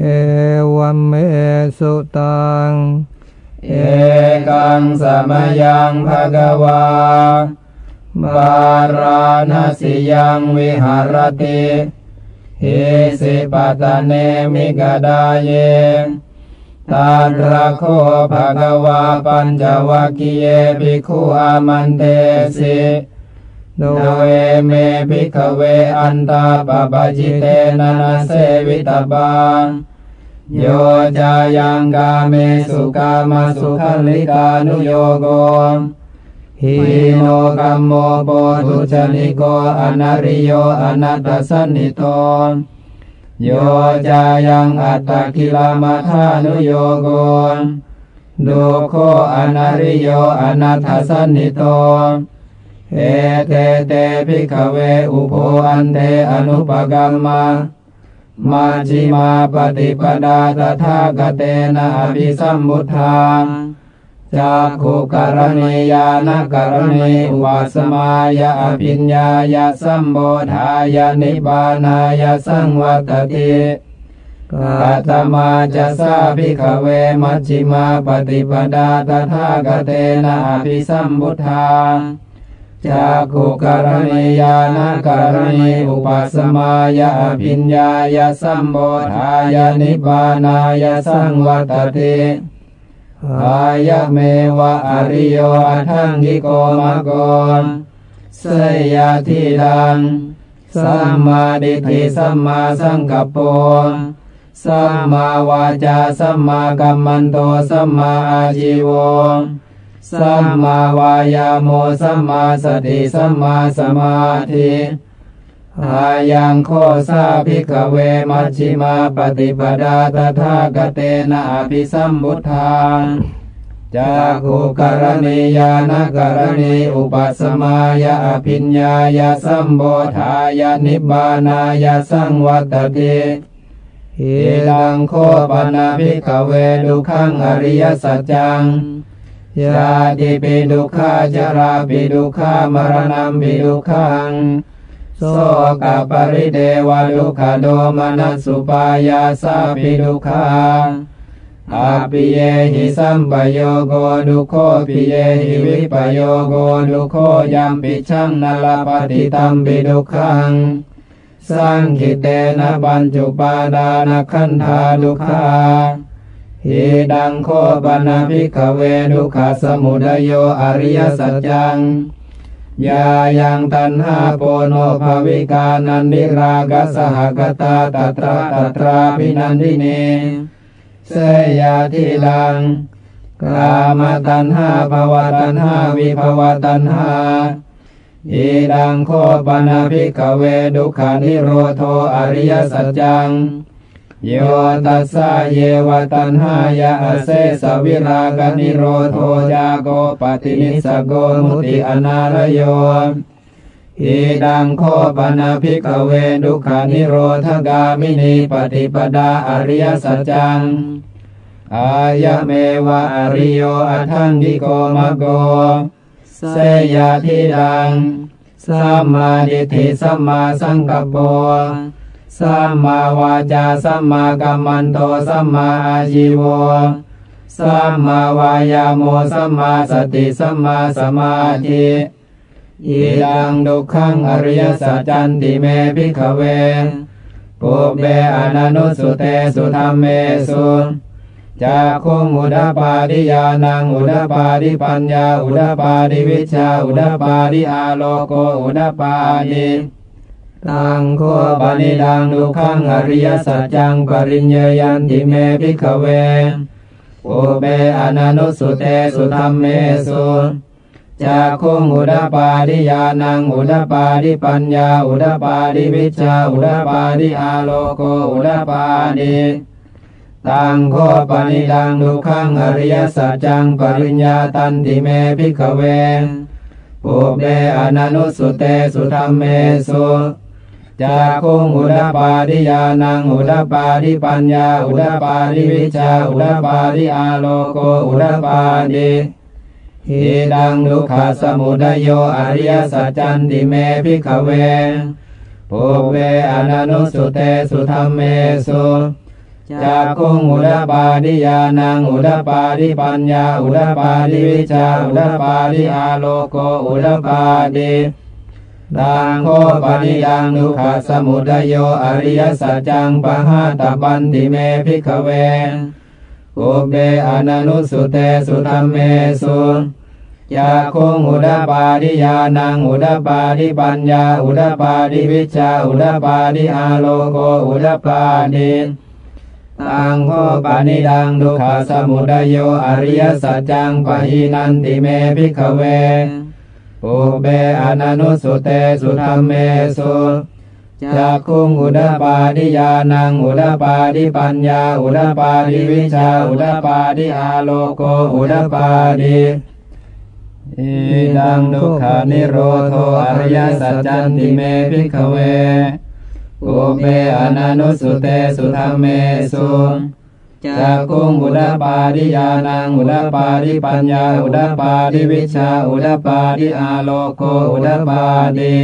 เอวัมเมสุตัง เอกังสมยังภะกวาบาราณสิยังวิหารติหิสิปัตเนมิกดาเยตาตระโคภะกวาปัญจวัคคีเยภิกขุอามันเตสิ โดยเมภิกขะเวอันตาปัพพะชิเตนะนะเสวิตัพพา โยจายังกาเมสุกามะสุขัลลิกานุโยโค หีโน คัมโมโปถุชชะนิโก อะนะริโย อะนัตถะสัญหิโตโยจายังอัตตะกิละมะถานุโยโค ทุกโข อะนะริโยอนัตถสันนิโต เอเตเตภิกเวอุโภอันเตอนุปกัมมามาจิมาปฏิปดาตถาคเตนะอภิสัมมุทธาจากขุกรณียานกรณีอุวาสมายะอภิญญายะสัมโบธายะนิบานายะสังวัตติกัตมาจะสาภิกเวมัชฌิมาปฏิปดาตถาคเตนะอภิสัมมุทธา จากุกรณียานกรณีอุปสมายะอภิญญายะสัมโบธายะนิบานายะสังวัตติอายเมวะอริโยอทังกิโกมะโกเสยาทิดังสัมมาดิฏฐิสัมมาสังกัปโปสัมมาวาจาสัมมากัมมันโตสัมมาอาชีวง สัมมาวายาโมสัมมาสติสัมมาสมาธิอายังโคสาภิกเวมัชิมาปฏิปดาตถาคเตนะอภิสัมพุทธาจากขุกรณียานกรณีอุปสมายะอภิญญายะสัมโบธายะนิบานายะสังวัตติหิลังโคปนาภิกเวดุขังอริยสัจจัง ชาติปิดุขาจราปิดุขามรณะปิดุขังโสกปริเดวดุขโดมนัสสุปายาสาปิดุขาอาปิเยหิสัมปโยโกดุโคปิเยหิวิปโยโกดุโคยัมปิชังนลปฏิตัมปิดุขังสังคิเตนะปัญจุปาดานขันธาดุขา หิดังโคปนาภิกขเวดุขาสมุดโยอริยสัจจังยายังตันหาโปโนภวิกานันดิรากสหกตาตตราตตราพินันทิเนเสยยะถีทังกามะตัณหา ภะวะตัณหาวิภะวะตัณหาอิทังโข ปะนะ ภิกขะเว ทุกขะนิโรโธ อะริยะสัจจัง โยตัสสาเยวะตัณหายะ อะเสสะวิราคะนิโรโธ จาโค ปะฏินิสสัคโค มุตติ อะนาละโยอิทังโข ปะนะ ภิกขะเวดุขานิโรธกามินีปฏิปดาอริยสัจจัง อายะเมวะอริโยอัทังกิโกมะโก เสยาทิดัง สัมมาดิฏฐิสัมมาสังกัปโป สัมมาวาจาสัมมากัมมันโตสัมมาอาชีวสัมมาวายาโมสัมมาสติสัมมาสมาธิอีดังดุขังอริยสัจจันติเมภิกขเวปุเบอนันุสุเตสุธรรมเมสุจากคุงอุดาปาดิยานังอุดาปาดิปัญญาอุดาปาดิวิชาอุดาปาดิอาโลโกอุดาปาดิ ตังโคปานิดังดุขังอริยสัจจังปริญญยันติเมภิกขเวปุเบอนันุสุเตสุธรรมเมสุจากคุงอุดาปาดิยานังอุดาปาดิปัญญาอุดาปาดิวิชาอุดาปาดิอาโลโกอุดาปาดิตังโคปานิดังดุขังอริยสัจจังปริญญาตันติเมภิกขเวปุเบอนันุสุเตสุธรรมเมสุ จากคุงอุดาปาดิยานังอุดาปาดิปัญญาอุดาปาดิวิชาอุดาปาดิอาโลโกอุดาปาดิหิดังดุขาสมุดโยอริยสัจจันติเมภิกขเวภุเวอนันุสุเตสุธรรมเมสุจากคุงอุดปาดิยานังอุดปาดิปัญญาอุดปาดิวิชาอุดปาดิอาโลโกอุดปาดิ ดังโคปนิยังนุขสมุทโยอริยสัจจังปะหาตบันติเมภิกขะเว ปุพเพ อะนะนุสสุเตสุธัมเมสุ จักขุงอุทะปาทิ ญาณังอุทะปาทิปัญญาอุทะปาทิวิชชาอุทะปาทิอาโลโกอุทะปาทิตังโข ปะนิทัง ทุกขะสะมุทะโย อะริยะสัจจังปะหีนันติเม ภิกขะเว ปุพเพ อะนะนุสสุเตสุธัมเมสุจักขุงอุทะปาทิ ญาณังอุทะปาทิปัญญา อุทะปาทิวิชชา อุทะปาทิอาโลโกอุทะปาทิอิทัง ทุกขะนิโรโธ อะริยะสัจจันติเม ภิกขะเว ปุพเพ อะนะนุสสุเตสุธัมเมสุ จักขุงอุทะปาทิ ญาณังอุทะปาทิปัญญาอุทะปาทิวิชชาอุทะปาทิอาโลโกอุทะปาทิ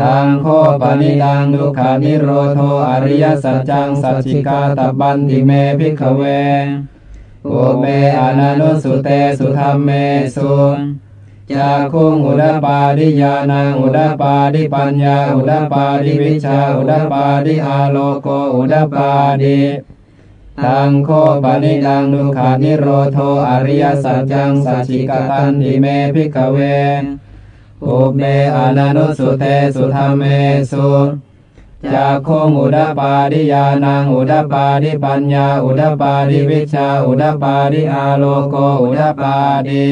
ตังโข ปะนิทัง ทุกขะนิโรโธ อะริยะสัจจังสัจฉิกาตัพพันติเม ภิกขะเว ปุพเพ อะนะนุสสุเตสุธัมเมสุจักขุงอุทะปาทิ ญาณังอุทะปาทิปัญญาอุทะปาทิวิชชาอุทะปาทิอาโลโกอุทะปาทิ ตังโข ปะนิทัง ทุกขะนิโรโทอริยสัจจังสัจจิกตันติเมพิกเวปุพเพอนนุสสุเตสุธรรมเมสุจากโคงอุดปาดิยานังอุดปาดิปัญญาอุดปาดิวิชาอุดปาดิอาโลโกอุดปาดิ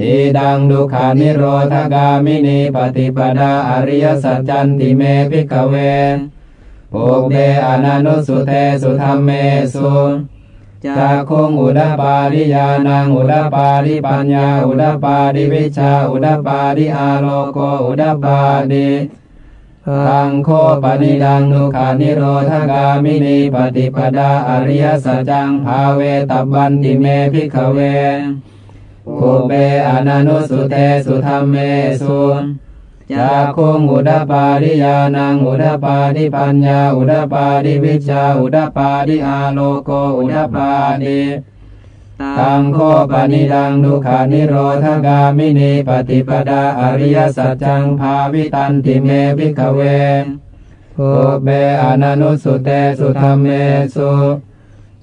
อิดังดุขานิโรธกามินีปฏิปดาอริยสัจจันติเมพิกเว ปุเบอนันุสุเตสุธรรมเมสุจากคงอุดปาริยานังอุดปาริปัญญาอุดปาริวิชาอุดปาริอาโลโกอุดปาดิทังโคปนิดังนุขานิโรธกามินีปฏิปดาอริยสัจจังภาเวตบบันติเมพิขเวปุเบอนันุสุเตสุธรรมเมสุ จาคงอุดปาริยานังอุดปาริปัญญาอุดปาริวิชาอุดปาริอาโลโกอุดปาริตังโคปนิดังดุขานิโรธกามินีปฏิปดาอริยสัจจังภาวิตันติเมพิกเวปุพเพอนนุสสุเตสุธรรมเมสุ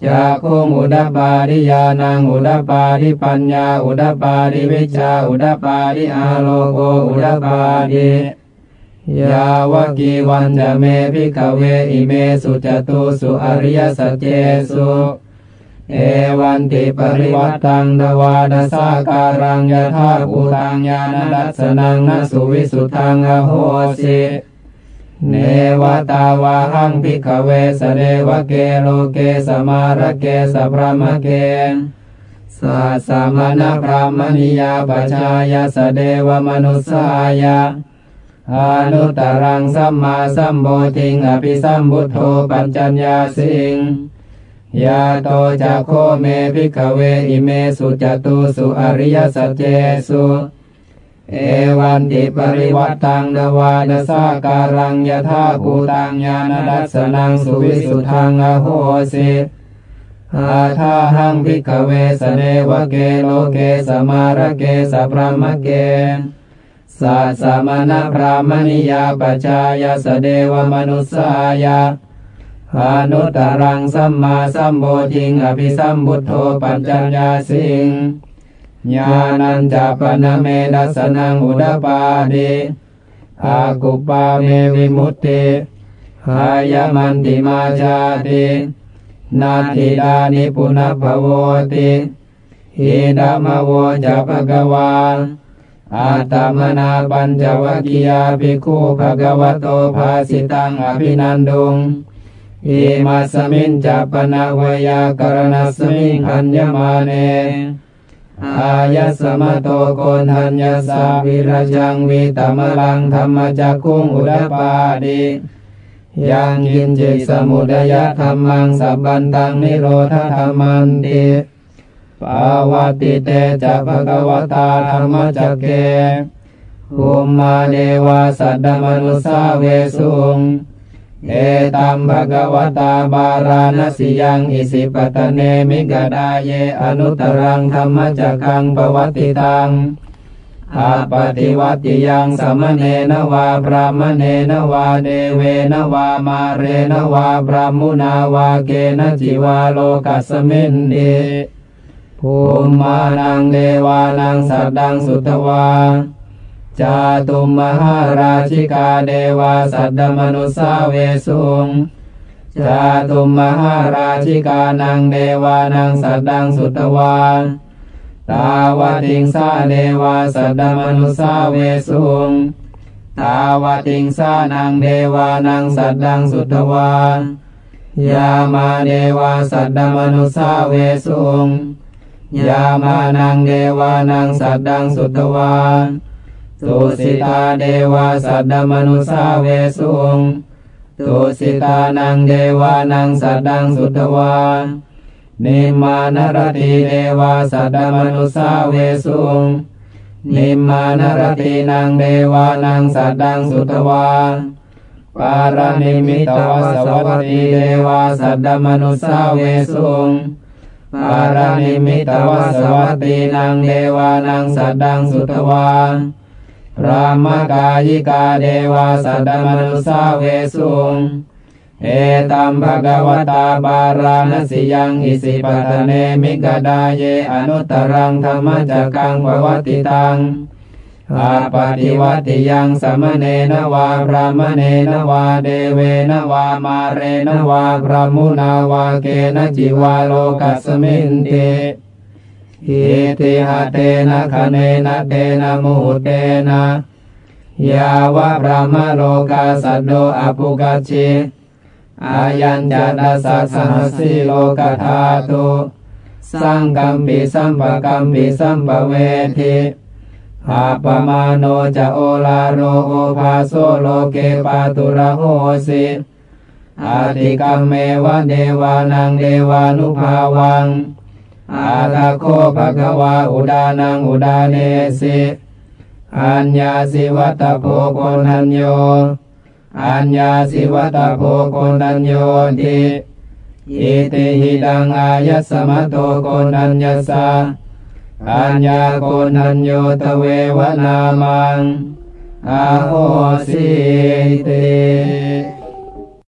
จาคุงอุดปาริยานังอุดปาริปัญญาอุดปาริวิชาอุดปาริอาโลโกอุดปาริยาวกีวันจะเมพิกเวอิเมสุจตุสุอริยสัจเจสุเอวันติปริวัตตังนวาดสาการังยถาภูตังญาณดัสนังนสุวิสุทังอโหสิ เนวตาวาหังพิกเวสเดวเกโลเกสมารเกสพระมเกสัสมณพรามณิยาปชายาสเดวมนุสายาอนุตรังสัมมาสัมโพธิงอภิสัมบุโธปัญจัญญาสิงยาโตจักโคเมพิกเวอิเมสุจตุสุอริยสัจเจสุ เอวันติปริวัตตังนวาดสาการังยถาภูตังญาณดัสนังสุวิสุทังอโหสิอาทาหังพิกเวสเดวเกโลเกสมาระเกสพรามเกสัสมณพรามณิยาปชายาสเดวมนุสายาอนุตรังสัมมาสัมโพธิงอภิสัมบุตโธปัญจญญาสิง ญาณัญจปนเมดัสนังอุดปาดิอากุปาเมวิมุตติหายมันติมาชาตินาทิดานิปุณภโวติหิดามโวจะภกวาอาตมนาปัญจวัคคียาภิกขุภะกวโตภาสิตังอภินันดุงอิมาสมินจัปนาวยากรณสมิงขันยมาเน อายะสมโตโกนัญญาสาวิรจังวิตมลังธรรมจักคุงอุดปาดิยังกินจิสมุดยะธรรมังสับบันตังนิโรธธรรมันติปาวติเตจะภะกวตาธรรมจักเกภูมมาเดวาสัตตมนุสาเวสุง เอตัมภะกวตาบาราณสิยังอิสิปตะเนมิกดาเยอนุตรังธรรมจักังปวัติตังอาปฏิวัติยังสมเนนวาพระมเนนวาเดเวนวามาเรนวาพระมุนาวาเกนจิวาโลกัสมินเดภูมานังเดวานังสัตดังสุตวา จาตุมมหาราชิกาเดวาสัตตมนุสาเวสุงจาตุมมหาราชิกานังเดวานังสัตดังสุตวาตาวติงสาเดวาสัตตมนุสาเวสุงตาวติงสานังเดวานังสัตดังสุตวายามาเดวาสัตตมนุสาเวสุงยามานังเดวานังสัตดังสุตวา ตุสิตาเดวาสัตตมนุสาเวสุงตุสิตานังเดวานังสัตดังสุตวานิมานรติเดวาสัตตมนุสาเวสุงนิมานรตินังเดวานังสัตดังสุตวาปารานิมิตวสวัตติเดวาสัตตมนุสาเวสุงปารานิมิตวสวัตตินังเดวานังสัตดังสุตวา พระมกายิกาเดวาสัตมนุสาเวสุงเอตัมภะกวตาบาราณสิยังอิสิปตเนมิกดาเยอนุตรังธรรมจักกังปวัติตังอาปฏิวัติยังสมเนนวาพระมเนนวาเดเวนวามาเรนวาพระมุนาวาเกนจิวาโลกัสมินเต อิติหะเตนะคะเนนะเตนะมุเตนะยาวะพระมโลกาสัตโดอภุกัจฉิอายัญจตัสสะสหัสสิโลกธาตุสังกัมปิสัมปะกัมปิสัมปะเวทิอาปมาโนจะโอลาโรโอภาโซโลเกปาตุระโหสิอาติกัมเมวะเดวานังเดวานุภาวัง อาลาโคภะคะวาอุดานังอุดาเนสิอัญญาสิวัตโพโกนัญโยอัญญาสิวัตโพโกนัญโยติอิติหิดังอายสมะโตโกนัญญาสาอัญญาโกนัญโยตเววนามังอาโหสิติ